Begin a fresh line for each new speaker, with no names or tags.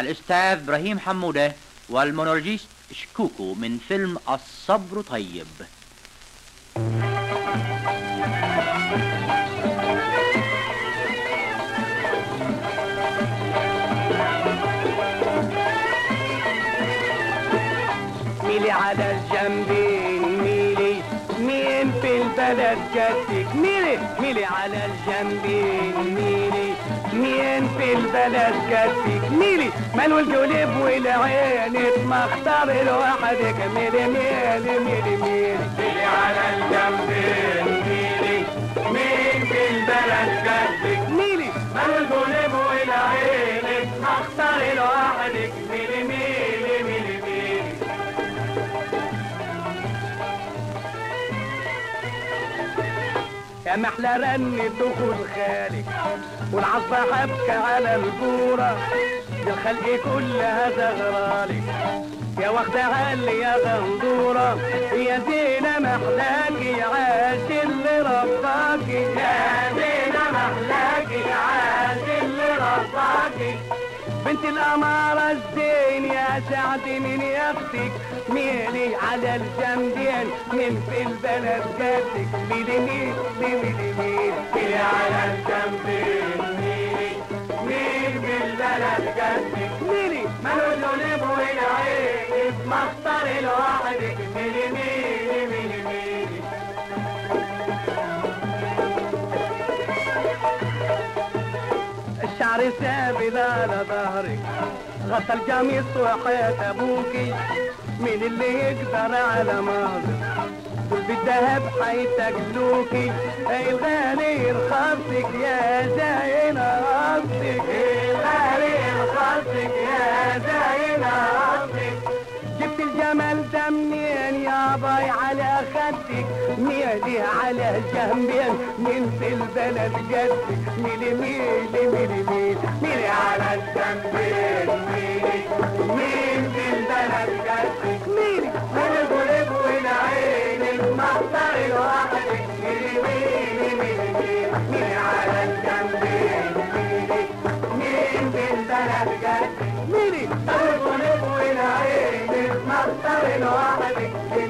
الأستاذ إبراهيم حمودة والمونولوجيست شكوكو من فيلم الصبر طيب.
على مين البلد جدك ميلي ميلي على الجنبين ميلي مين في البلد جدك؟ ميلي مالو القلب والعين ما اختار لوحدك. ميلي ميلي ميلي ميلي. ميلي على الجنبين ميلي مين في البلد جدك؟ ميلي مالو القلب والعين ما اختار لوحدك. يا محلى رن دخول خالك والعصا حبكة على البورة. الخلق كلها زغرالك يا واخدة علي يا غندورة يا زينة محلاكي عاش اللي رباكي. يا زينة محلاكي عاش اللي رباكي. بنت الأمارة الزين يا سعد من ياختك ميلي على الجنبين من في البلد جاتك ميلي ميلي ميلي ميلي على الجنبين ميلي ميلي في البلد جاتك ميلي لوحدك ميلي ميلي ميلي ميلي الشعر سابل على ظهرك غطى القميص وحياة أبوكي. مين اللي يقدر على مهرك بالذهب حيتقلوكي أي الغالي رخصك يا زين راسك الغالي رخصك يا زين راسك جبت الجمال ده منين يا باي على خدك. ميلي على جنبين من في البلد جدك. ميلي ميلي ميلي ميلي. Santa Renovate, que